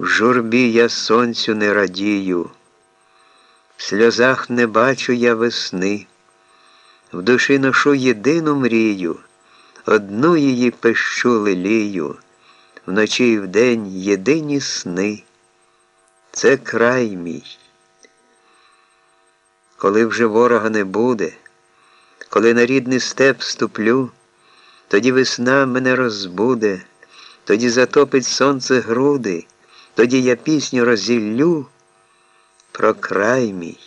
В журбі я сонцю не радію, в сльозах не бачу я весни, в душі ношу єдину мрію, одну її пещу лелію, вночі і вдень єдині сни. Це край мій. Коли вже ворога не буде, коли на рідний степ ступлю, тоді весна мене розбуде, тоді затопить сонце груди, тоді я пісню розіллю про край мій.